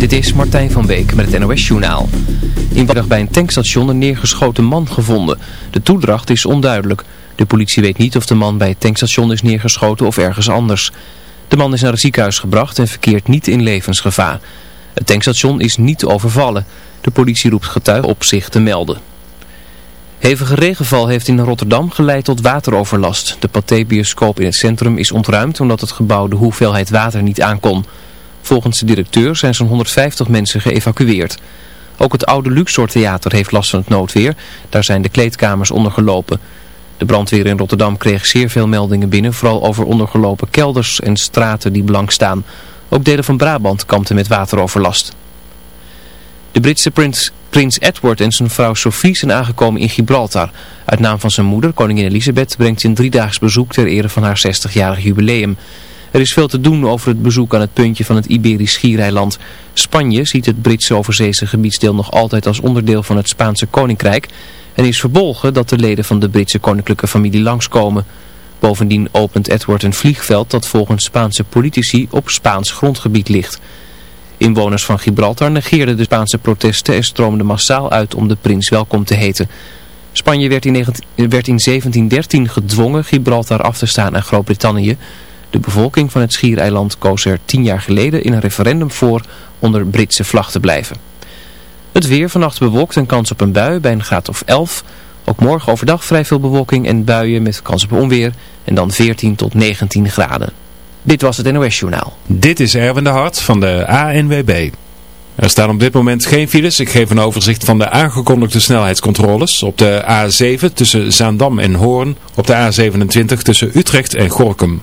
Dit is Martijn van Beek met het NOS Journaal. In bij een tankstation een neergeschoten man gevonden. De toedracht is onduidelijk. De politie weet niet of de man bij het tankstation is neergeschoten of ergens anders. De man is naar het ziekenhuis gebracht en verkeert niet in levensgevaar. Het tankstation is niet overvallen. De politie roept getuigen op zich te melden. Hevige regenval heeft in Rotterdam geleid tot wateroverlast. De Pathé-bioscoop in het centrum is ontruimd omdat het gebouw de hoeveelheid water niet aankon. Volgens de directeur zijn zo'n 150 mensen geëvacueerd. Ook het oude Luxor Theater heeft last van het noodweer. Daar zijn de kleedkamers ondergelopen. De brandweer in Rotterdam kreeg zeer veel meldingen binnen, vooral over ondergelopen kelders en straten die blank staan. Ook delen van Brabant kampten met wateroverlast. De Britse prins, prins Edward en zijn vrouw Sophie zijn aangekomen in Gibraltar. Uit naam van zijn moeder, koningin Elisabeth, brengt hij een driedaags bezoek ter ere van haar 60-jarig jubileum. Er is veel te doen over het bezoek aan het puntje van het Iberisch schiereiland. Spanje ziet het Britse overzeese gebiedsdeel nog altijd als onderdeel van het Spaanse koninkrijk en is verbolgen dat de leden van de Britse koninklijke familie langskomen. Bovendien opent Edward een vliegveld dat volgens Spaanse politici op Spaans grondgebied ligt. Inwoners van Gibraltar negeerden de Spaanse protesten en stroomden massaal uit om de prins welkom te heten. Spanje werd in, werd in 1713 gedwongen Gibraltar af te staan aan Groot-Brittannië. De bevolking van het schiereiland koos er tien jaar geleden in een referendum voor onder Britse vlag te blijven. Het weer vannacht bewolkt en kans op een bui bij een graad of 11. Ook morgen overdag vrij veel bewolking en buien met kans op onweer en dan 14 tot 19 graden. Dit was het NOS Journaal. Dit is Erwin de Hart van de ANWB. Er staan op dit moment geen files. Ik geef een overzicht van de aangekondigde snelheidscontroles. Op de A7 tussen Zaandam en Hoorn. Op de A27 tussen Utrecht en Gorkum.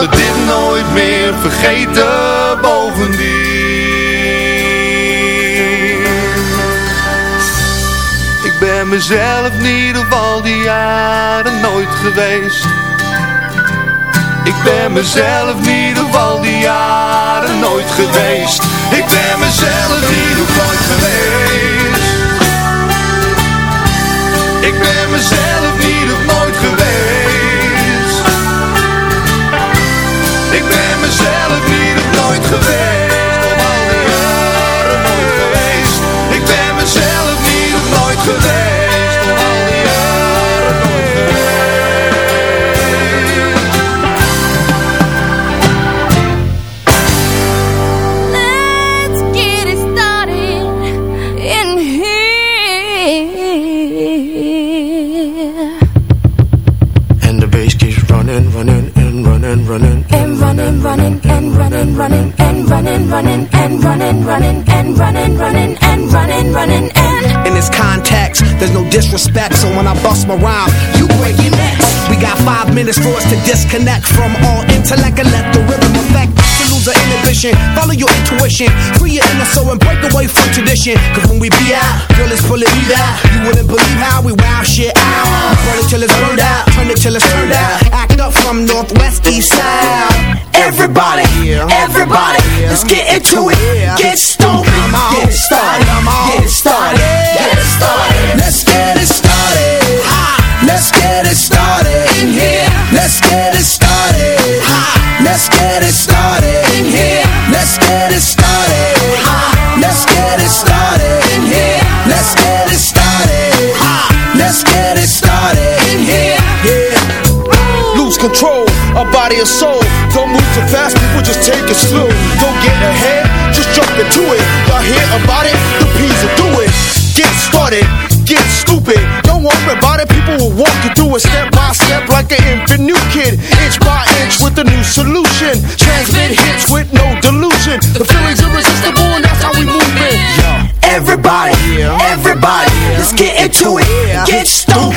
Me dit nooit meer vergeten Bovendien. Ik ben mezelf niet op al die jaren nooit geweest. Ik ben mezelf niet op al die jaren nooit geweest. Ik ben mezelf niet op nooit geweest. Ik ben mezelf Ik ben mezelf minutes for us to disconnect from all intellect and let the rhythm affect. To lose our inhibition, follow your intuition, free your inner soul and break away from tradition. Cause when we be out, girl, it's me out. You wouldn't believe how we wow shit out. Burn it till it's burned out, turn it till it's turned out. Act up from northwest, east side. Everybody, everybody, let's get into it. Get stoned, get started, get started, get started. Let's get it started. Let's get it started in here. Let's get it started. Let's get it started in here. Let's get it started. Let's get it started in here. Lose control, body and soul. Don't move too fast, people just take it slow. Don't get ahead, just jump into it. Y'all hear about it? The do it. Get started, get stupid. Don't worry about it, people will walk you through it step by step like an infant new The feeling's irresistible and that's how we move it. Everybody, everybody, let's get into it. Get stupid.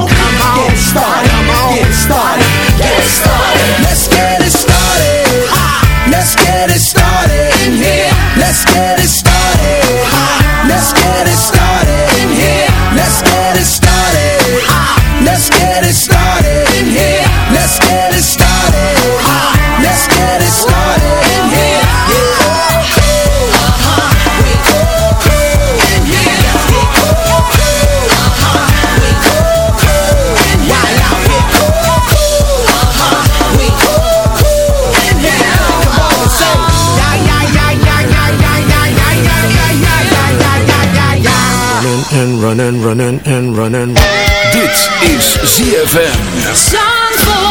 running, running and running. Dit is ZFM. Zandvoort.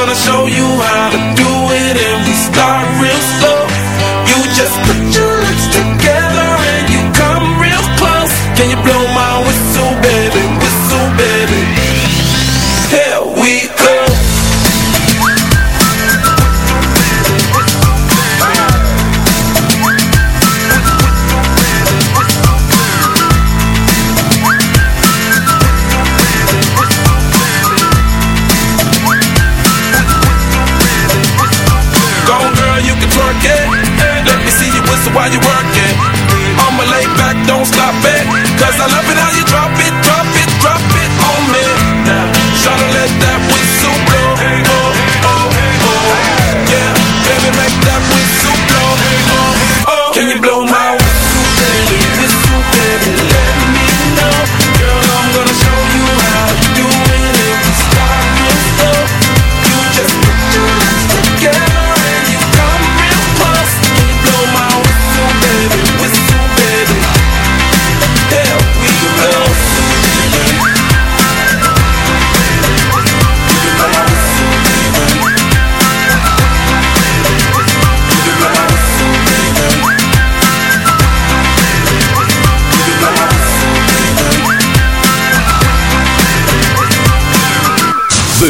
gonna show you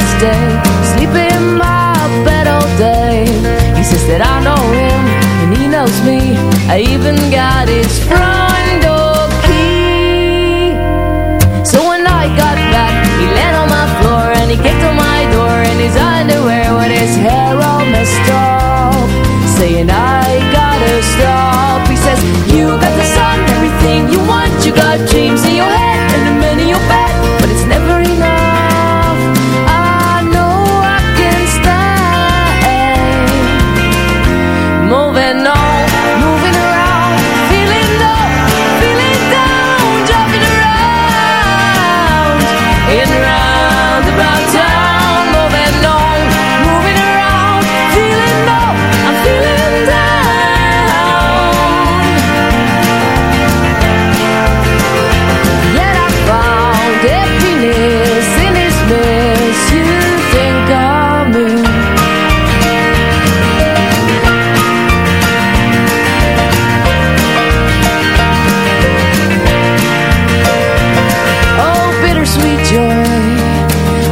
He's gonna sleep in my bed all day. He says that I know him and he knows me. I even got his front door key. So when I got back, he landed on my floor and he kicked on my door in his underwear with his hair all messed up, saying I gotta stop. He says you got the sun, everything you want, you got dreams in your head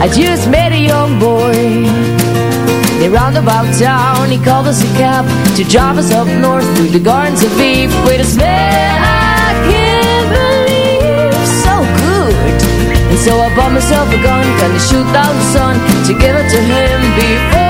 I just met a young boy. They round about town, he called us a cab to drive us up north through the gardens of Eve with a smell I can't believe so good. And so I bought myself a gun, gonna shoot down the sun to give it to him before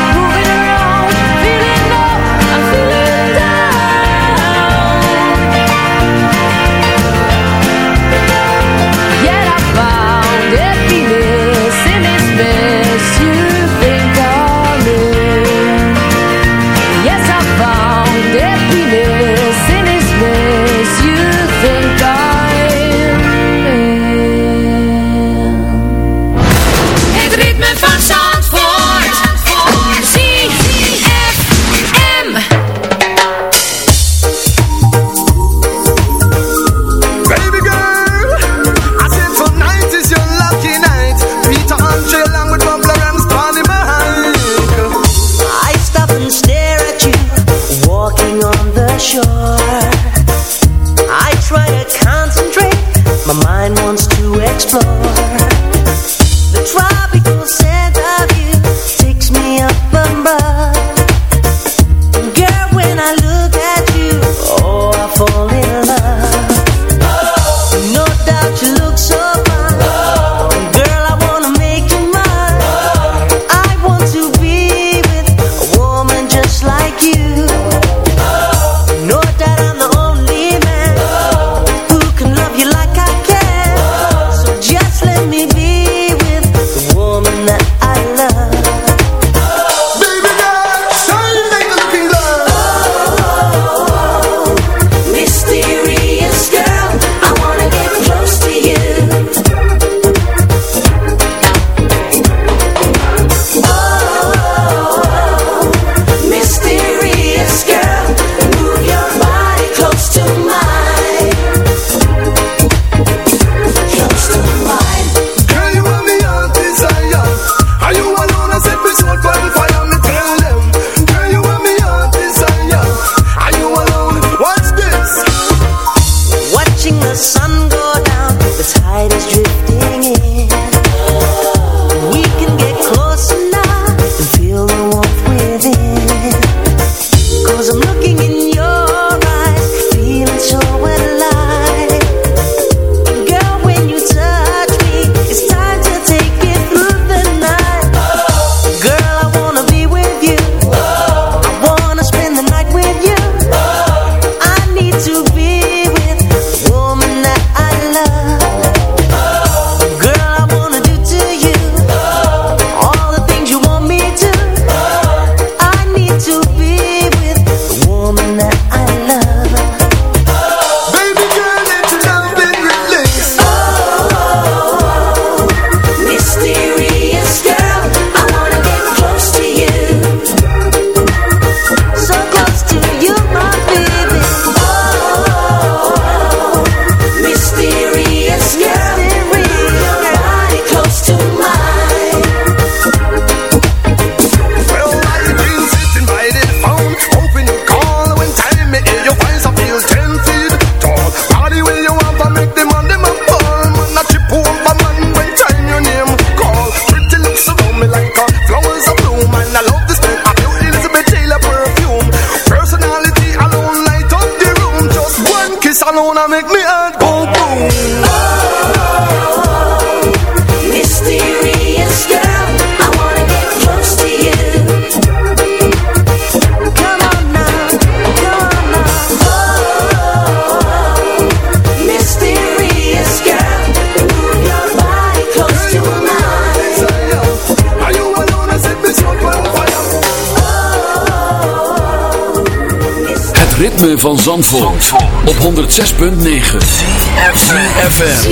van Zandvoort, op 106.9 CFFM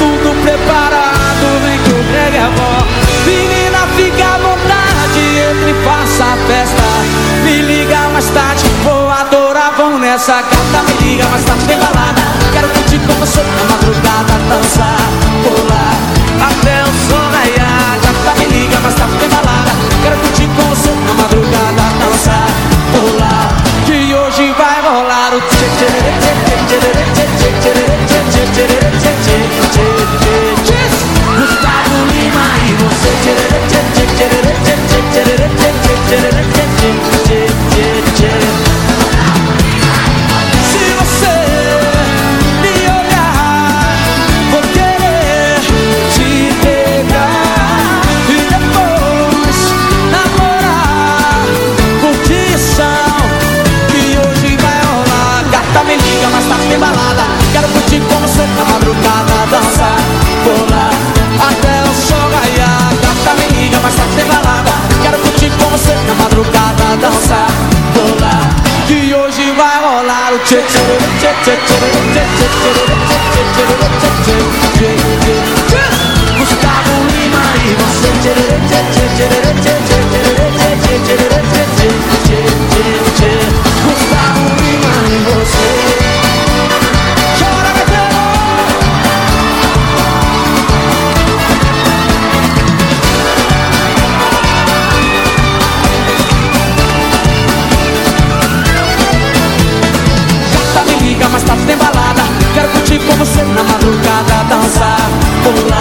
tudo preparado, vem que o reggae é bom. Menina, fica à vontade, entre e faça a festa. Me liga mais tarde, vou adorar, vão nessa carta. Me liga mais tarde, tem balada. Quero curtir com você na madrugada, dançar, pular, até o sol raiar. Carta, tá. me liga mais tarde, tem balada. Quero curtir com você na madrugada, dançar, pular, que hoje vai rolar o tchê, tchê, tchê. Tip, tip, tip, tip, tip, tip, tip, tip, tip, tip, tip, tip, tip, tip, tip, tip, tip, tip, Gustavo Lima y vos People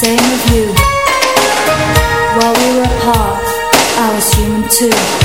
same as you. While we were apart, I was human too.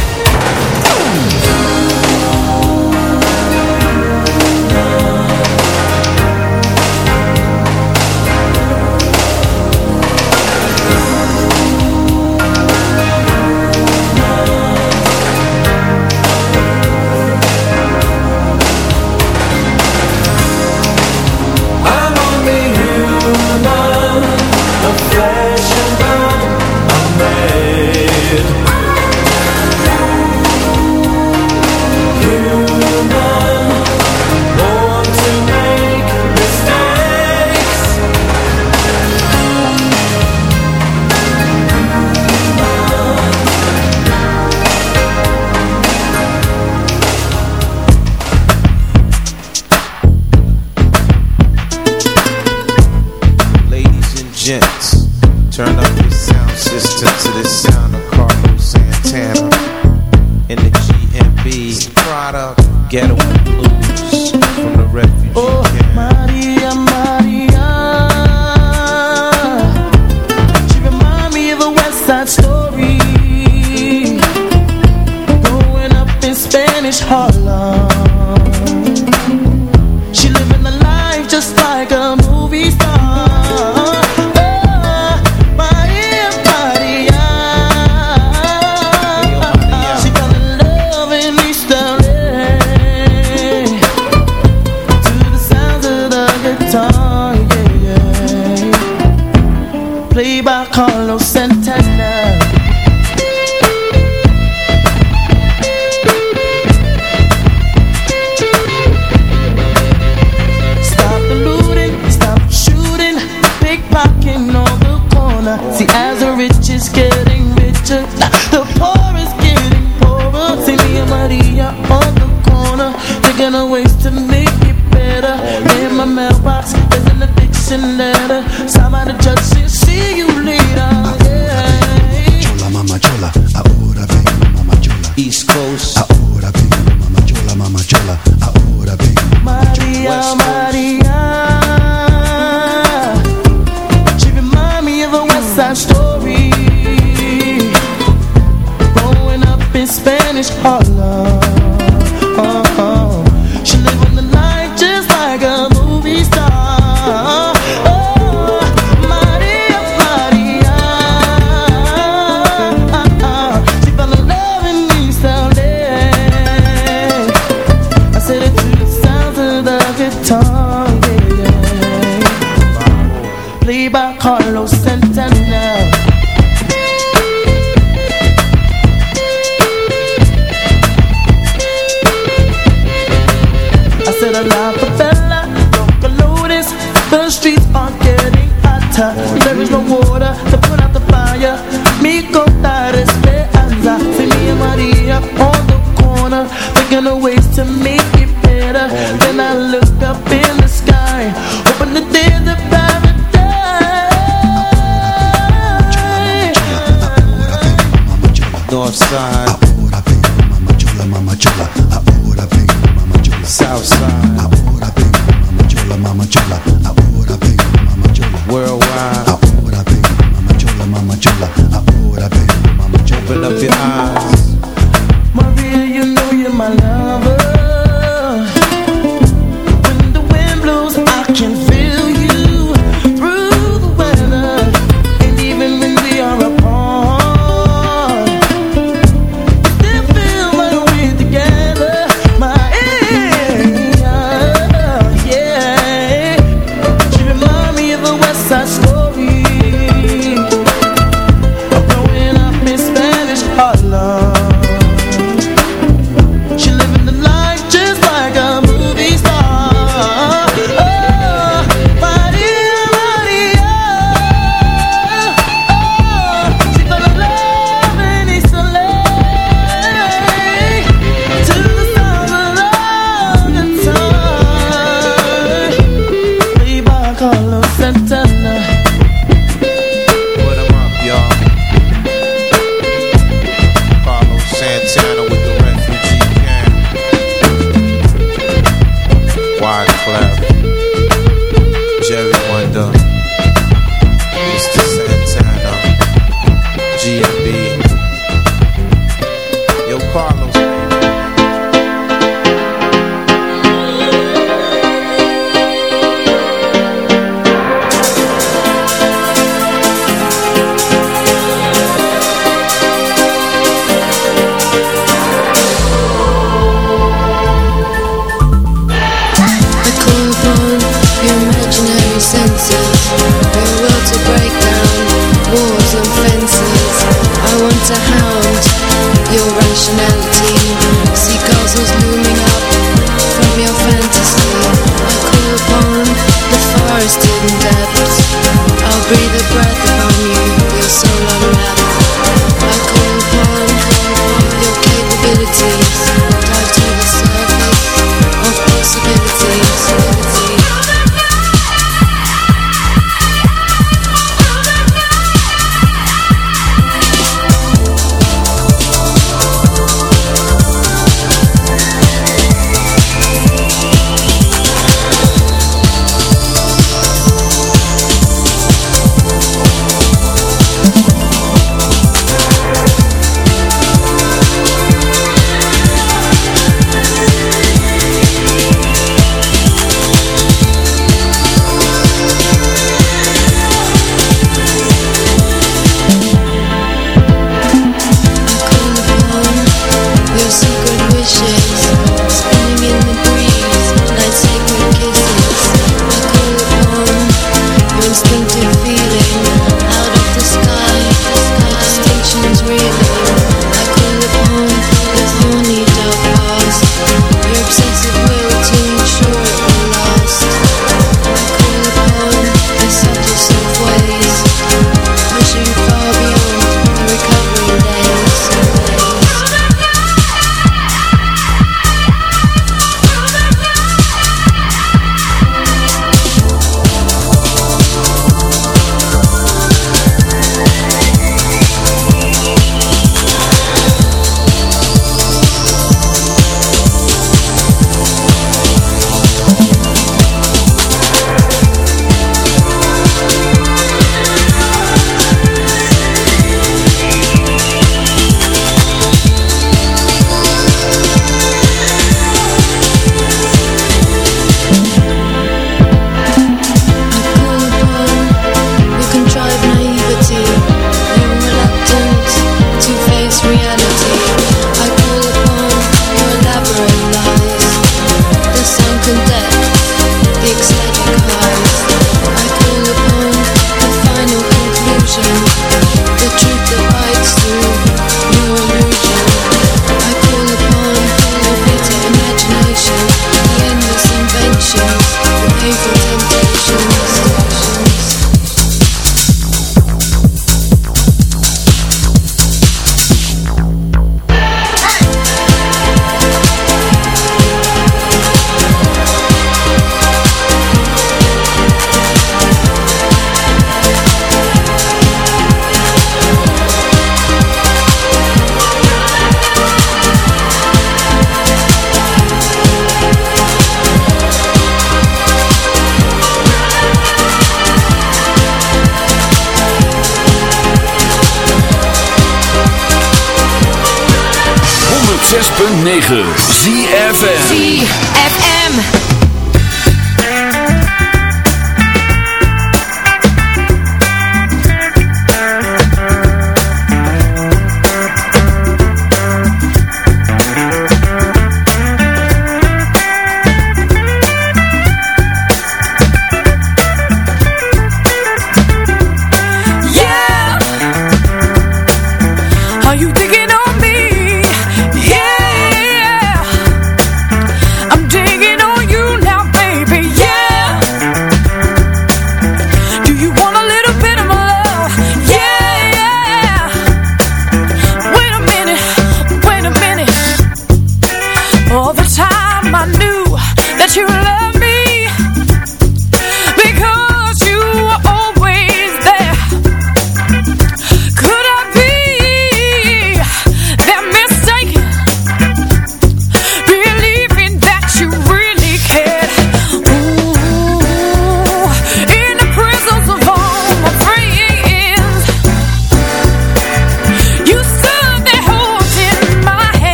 just like a